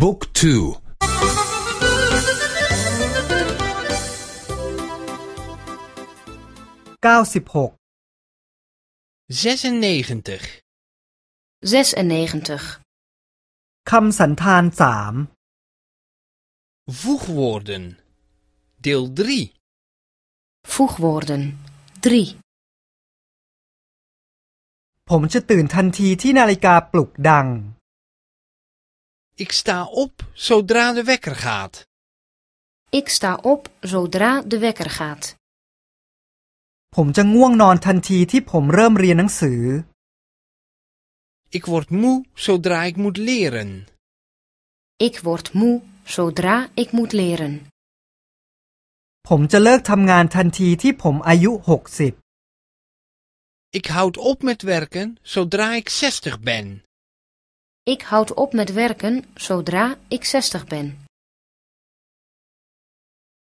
บุ๊กทูเก้าสิบหก 96. 96. คำสันธานสาม Voegwoorden. Deel 3. Voegwoorden. 3. ผมจะตื่นทันทีที่นาฬิกาปลุกดัง Ik sta op zodra de wekker gaat. Ik sta op zodra de wekker gaat. ผมจะง่วงนอนทันทีที่ผมเริ่มเรียนหนังสือ Ik word moe zodra ik moet leren. Ik word moe zodra ik moet leren. ผมจะเลิกทำงานทันทีที่ผมอายุหกสิบ Ik houd op met werken zodra ik 60 ben. Ik houd op met werken zodra ik 60 ben.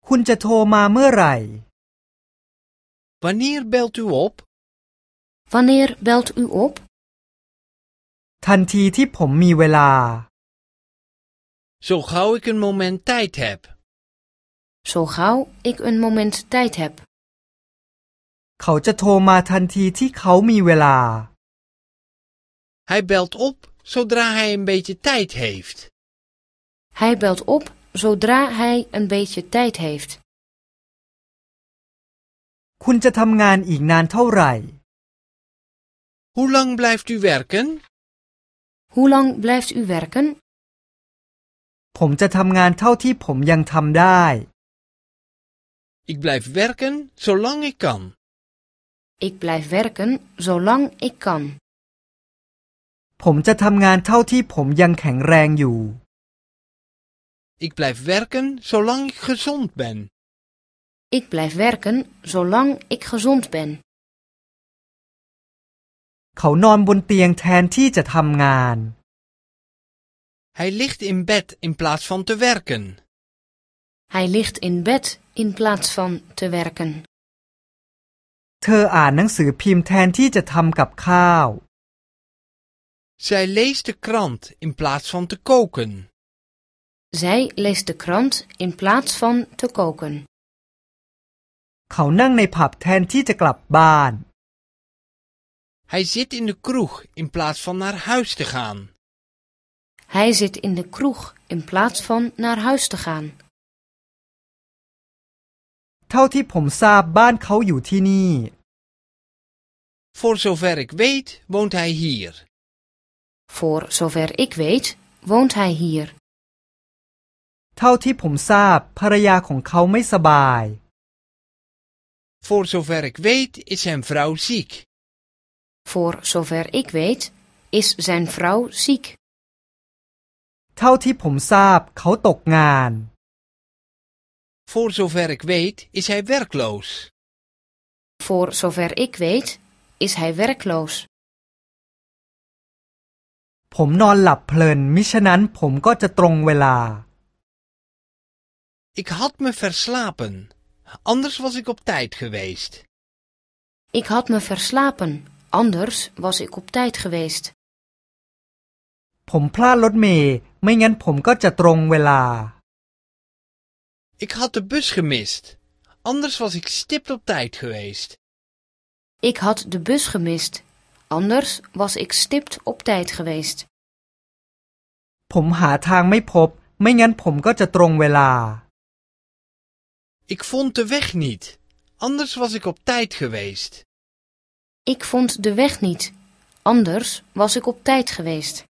คุณจะโทรมาเมื่อไหร่ Wanneer belt u op? Wanneer belt u op? ทันทีที่ผมมีเวลา Zo gauw ik een moment tijd heb. Zo gauw ik een moment tijd heb. เขาจะโทรมาทันทีที่เขามีเวลา Hij belt op zodra hij een beetje tijd heeft. Hij belt op zodra hij een beetje tijd heeft. คุณจะทำงานอีกนานเท่าไหร่ Hoe lang blijft u werken? Hoe lang blijft u werken? ผมจะทำงานเท่าที่ผมยังทำได้ Ik blijf werken zolang ik kan. Ik blijf werken zolang ik kan. ผมจะทำงานเท่าที่ผมยังแข็งแรงอยู่ Ik blijf werken zolang ik gezond ben. Ik blijf werken zolang ik gezond ben. เขานอนบนเตียงแทนที่จะทำงาน Hij ligt in bed in plaats van te werken. Hij ligt in bed in plaats van te werken. เธออ่านหนังสือพิมพ์แทนที่จะทำกับข้าว Zij leest de krant in plaats van te koken. Zij leest de krant in plaats van te koken. เขานั่งในผับแทนที่จะกลับบ้าน Hij zit in de kroeg in plaats van naar huis te gaan. Hij zit in de kroeg in plaats van naar huis te gaan. เท่าที่ผมทราบบ้านเขาอยู่ที่นี่ Voor zover ik weet, woont hij hier. Voor zover ik weet, woont hij hier. เท่าที่ผมทราบภรรยาของเขาไม่สบาย Voor zover ik weet, is zijn vrouw ziek. Voor zover ik weet, is zijn vrouw ziek. เท่าที่ผมทราบเขาตกงาน Voor zover ik weet, is hij werkloos. Voor zover ik weet, is hij werkloos. ผมนอนหลับเพลิน มิฉะนั้นผมก็จะตรงเวลา Ik had me verslapen. Anders was ik op tijd geweest. Ik had me verslapen, anders was ik op tijd geweest. ผมพลาดรถเมย์ไม่งั้นผมก็จะตรงเวลา Ik had de bus gemist. Anders was ik stipt op tijd geweest. Ik had de bus gemist, anders was ik stipt op tijd geweest. ผมหาทางไม่พบ ไม่งั้นผมก็จะตรงเวลา Ik vond de weg niet. Anders was ik op tijd geweest. Ik vond de weg niet, anders was ik op tijd geweest.